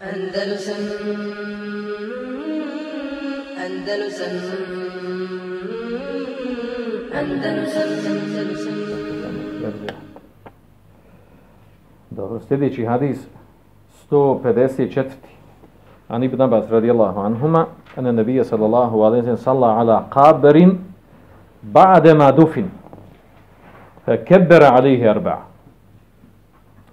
Andalusam Andalusam Andalusam Andalusam Dobro, sljedeći hadis 154. An ibn Abbas radijallahu anhuma, ana nabija sallallahu alaihi sallam salla ala qabrin ba'de ma dufin, fa kebbera alihi arba'a.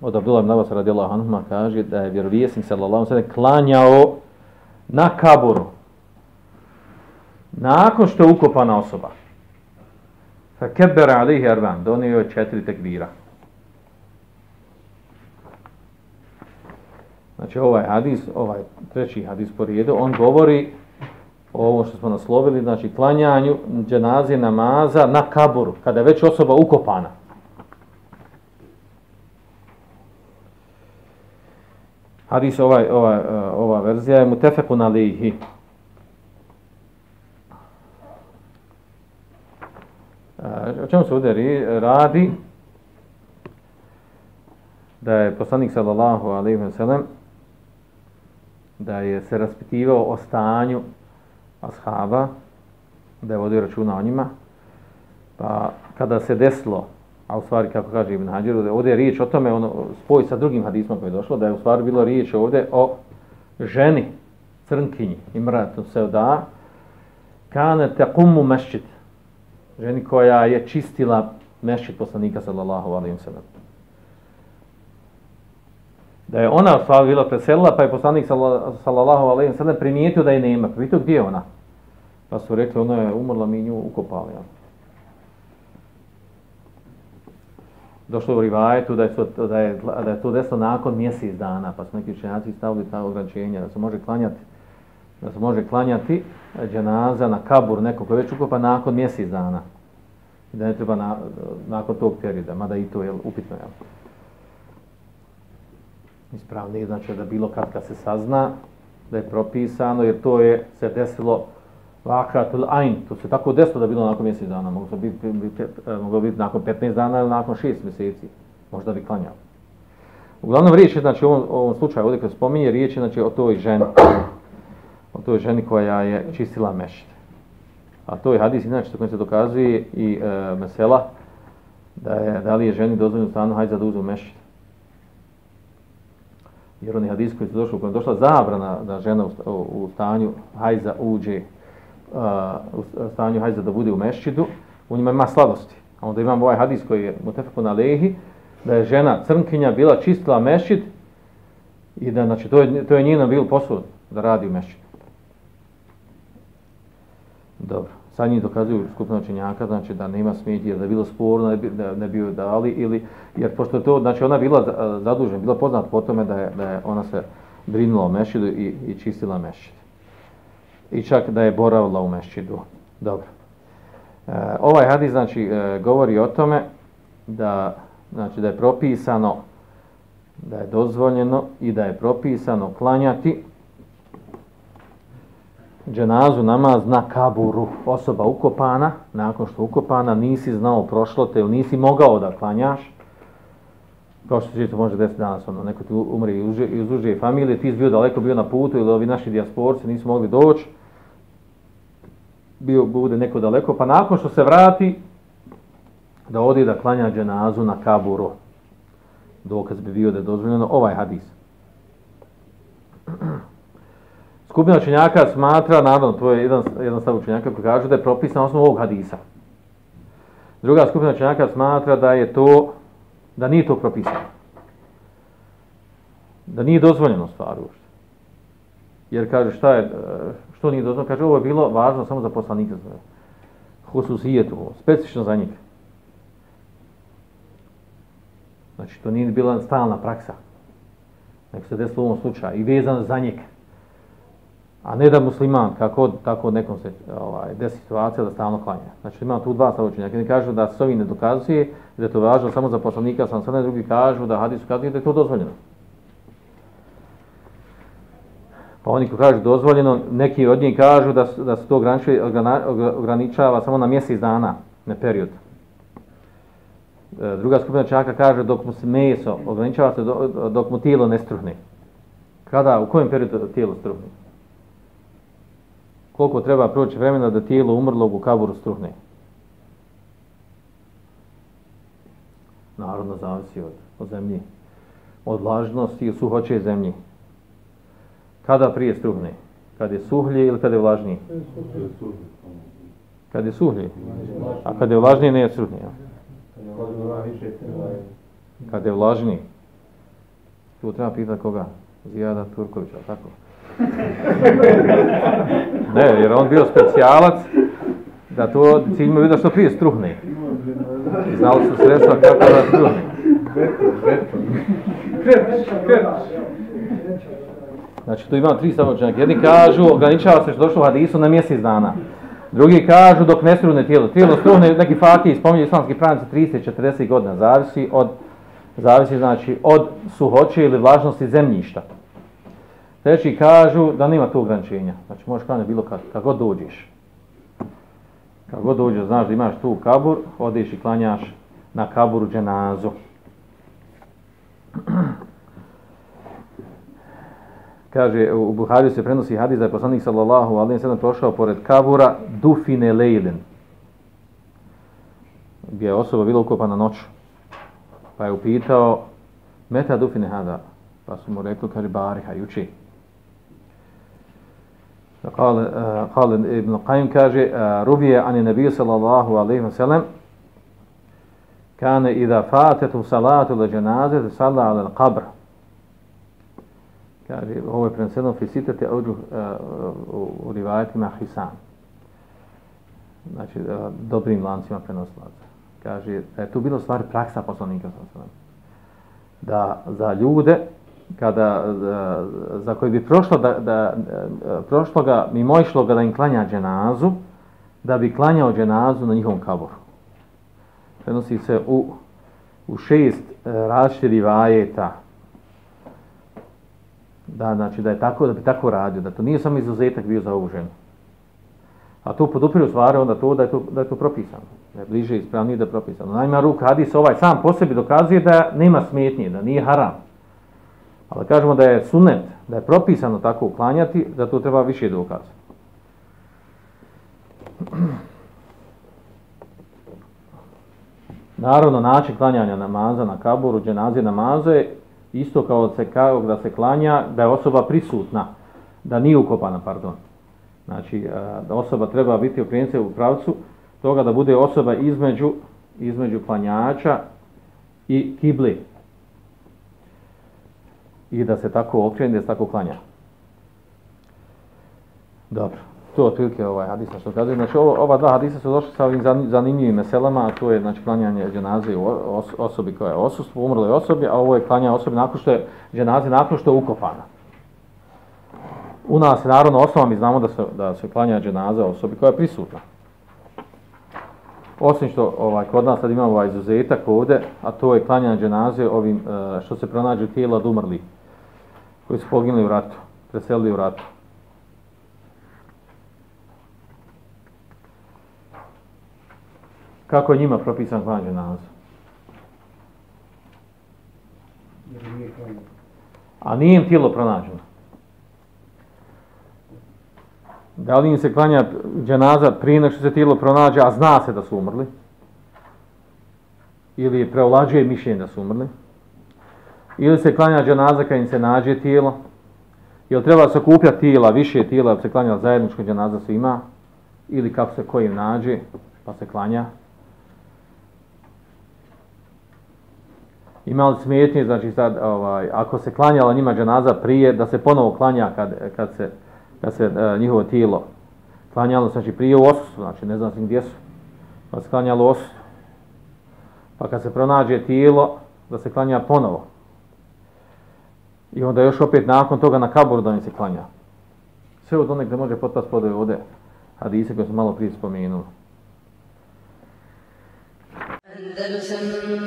Od Abdullah ibn Abbas radijallahu anhuma kaže da je vjerovjesnik sallallahu ve sallam klanjao na kaburu nakon što je ukopana osoba. Fa kebbera alihi arba'a. Donio je četiri tekbira. Znači ovaj hadis, ovaj treći hadis po redu, on govori o ovo što smo naslovili, znači klanjanju dženaze namaza na kaburu, kada je već osoba ukopana. Hadis ovaj, ova, ova verzija je mutefekun alihi. E, o čemu se ovdje radi? Da je poslanik sallallahu alaihi wa sallam da je se raspitivao o stanju ashaba, da je vodio računa o njima, pa kada se desilo, a u stvari, kako kaže Ibn Hađiru, ovdje je riječ o tome, ono, spoj sa drugim hadismom koji je došlo, da je u stvari bilo riječ ovdje o ženi, crnkinji, imratu se da, kane te kumu mešćit, ženi koja je čistila mešćit poslanika, sallallahu alaihi wa sallam da je ona u stvari bila preselila, pa je poslanik sallallahu alejhi ve sellem primijetio da je nema. Pa vidite gdje je ona? Pa su rekli, ona je umrla, mi nju ukopali. Ja. Došlo u rivajetu da je, to, da, je, da je to desilo nakon mjesec dana, pa su neki učenjaci stavili ta ograničenja, da se može klanjati da se može klanjati dženaza na kabur nekog koji već ukopa nakon mjesec dana. I da ne treba na, nakon tog perioda, mada i to je upitno. Jel? ispravnije, znači da bilo kad kad se sazna da je propisano, jer to je se desilo vakatul ain, to se tako desilo da bilo nakon mjesec dana, moglo biti, biti, e, moglo biti nakon 15 dana ili nakon 6 mjeseci, možda bi klanjao. Uglavnom riječ je, znači u ovom, ovom slučaju ovdje kad spominje, riječ je znači, o toj ženi, o toj ženi koja je čistila mešite. A to je hadis, inače, što se dokazuje i e, mesela, da, je, da li je ženi dozvoljeno stanu hajza da uzme mešite jer oni hadis koji su došli, kada je došla zabrana da žena u, u stanju hajza uđe, u stanju hajza da bude u mešćidu, u njima ima slabosti. A onda imamo ovaj hadis koji je mutefeku na lehi, da je žena crnkinja bila čistila mešćid i da, znači, to je, to je njena bil posao da radi u mešćidu. Dobro sad njih dokazuju skupina učenjaka, znači da nema smijeti, jer da je bilo sporno, ne bi, da ne bi dali, ili, jer pošto to, znači ona bila zadužena, bila poznata po tome da je, da je ona se brinula o mešidu i, i čistila mešid. I čak da je boravila u mešćidu. Dobro. E, ovaj hadis, znači, e, govori o tome da, znači, da je propisano, da je dozvoljeno i da je propisano klanjati dženazu namaz na kaburu, osoba ukopana, nakon što ukopana, nisi znao prošlo te ili nisi mogao da klanjaš, kao što se to može desiti danas, ono, neko ti umri iz uže familije, ti si bio daleko, bio na putu ili ovi naši dijasporci nisu mogli doći, bio bude neko daleko, pa nakon što se vrati, da odi da klanja dženazu na kaburu. Dokaz bi bio da je dozvoljeno ovaj hadis. Skupina učenjaka smatra, naravno, to je jedan, jedan stav učenjaka koji kaže da je propisan osnovu ovog hadisa. Druga skupina učenjaka smatra da je to, da nije to propisano. Da nije dozvoljeno stvar uopšte. Jer kaže šta je, što nije dozvoljeno, kaže ovo je bilo važno samo za poslanika. Hususijetu, specifično za njega. Znači, to nije bila stalna praksa. Nek se desilo u ovom slučaju i vezano za njega. a ne da musliman, kako tako nekom se ovaj, desi situacija da stalno klanja. Znači ima tu dva stavučenja. Neki kažu da se ovi ne dokazuje, da je to važno samo za poslanika, sam sve drugi kažu da hadis ukazuje da je to dozvoljeno. Pa oni koji kažu dozvoljeno, neki od njih kažu da, da se to ograničava samo na mjesec dana, na period. E, druga skupina čaka kaže dok mu se meso ograničava se dok mu tijelo ne struhne. Kada, u kojem periodu tijelo struhne? Koliko treba proći vremena da tijelo umrlog u kaburu struhne? Naravno zavisi od, od zemlji. Od vlažnosti i suhoće zemlji. Kada prije struhne? Kad je suhlje ili kad je vlažnije? Kad je suhlje. A kad je vlažnije, ne je struhne. Ja? Kad je vlažnije. Tu treba pitati koga? Zijada Turkovića, tako? Ne, jer on bio specijalac da to cilj mu vidio što prije struhne. Znali su sredstva kako da struhne. Znači, tu imamo tri samočenjaka. Jedni kažu, ograničava se što došlo u hadisu na mjesec dana. Drugi kažu dok ne strune tijelo. Tijelo strune, neki fakiji spominju islamski pravnici 30-40 godina. Zavisi od, zavisi znači od suhoće ili vlažnosti zemljišta. Treći kažu da nema tu ograničenja. Znači možeš klanjati bilo kad, kad god dođeš. Kad god dođeš, znaš da imaš tu kabur, odeš i klanjaš na kaburu dženazu Kaže, u Buhariju se prenosi hadis da je poslanik sallallahu alaihi sallam prošao pored kabura dufine lejlen. Gdje je osoba bila ukopana noću. Pa je upitao, meta dufine hada? Pa su mu rekli, kaže, bariha, juči. قال قال ابن القيم كاجي روي عن النبي صلى الله عليه وسلم كان إذا فاتت صلاة الجنازة صلى على القبر kaže, ovo je preneseno fisitete ođu uh, eh, u rivajetima Hisan. Znači, uh, dobrim lancima prenoslaca. Kaže, da je tu bilo stvari praksa poslanika sa da za ljude kada eh, za, za koji bi prošlo da, da prošlo ga mimo išlo ga da im klanja dženazu da bi klanjao dženazu na njihovom kaboru prenosi se u u šest različitih rivajeta da znači da je tako da bi tako radio da to nije samo izuzetak bio za ovu ženu. A to podupiru stvari onda to da je to, da je to propisano. Da je bliže ispravnije da je propisano. Najma ruk hadis ovaj sam po sebi dokazuje da nema smetnje da nije haram. Ali kažemo da je sunet, da je propisano tako uklanjati, da to treba više dokaza. Naravno, način klanjanja namaza na kaburu, dženazije namaze, isto kao se, kao da se klanja, da je osoba prisutna, da nije ukopana, pardon. Znači, da osoba treba biti okrenuta u pravcu toga da bude osoba između, između klanjača i kibli, i da se tako okrene, da se tako klanja. Dobro, to je otprilike ovaj hadis što kaže. Znači, ovo, ova dva hadisa su došli sa ovim zanimljivim meselama, a to je znači, klanjanje dženaze os, osobi koja je osustvo, umrloj osobi, a ovo je klanjanje osobi nakon što je dženaze nakon što je ukopana. U nas je naravno osnova, mi znamo da se, da se klanja dženaza osobi koja je prisutna. Osim što ovaj, kod nas sad imamo ovaj izuzetak ovde, a to je klanjanje dženaze ovim, e, što se pronađe tijela od umrli koji su poginuli u ratu, preselili u ratu. Kako je njima propisan klanjanje namaz? A nije im tijelo pronađeno. Da li im se klanja dženaza prije nego što se tijelo pronađe, a zna se da su umrli? Ili preolađuje mišljenje da su umrli? ili se klanja dženaza kad im se nađe tijelo, ili treba se kupljati tijela, više tijela, da se klanja zajedničko dženaza svima, ili kako se kojim nađe, pa se klanja. Imali smetnje, znači sad, ovaj, ako se klanjala njima dženaza prije, da se ponovo klanja kad, kad se, kad se e, njihovo tijelo klanjalo, znači prije u osusu, znači ne znam gdje su, pa se klanjalo osustu. Pa kad se pronađe tijelo, da se klanja ponovo. I onda još opet nakon toga na kaburu da mi se klanja. Sve od onih gdje može potpast pod ovdje hadise koje smo malo prije spomenuli. Andalusam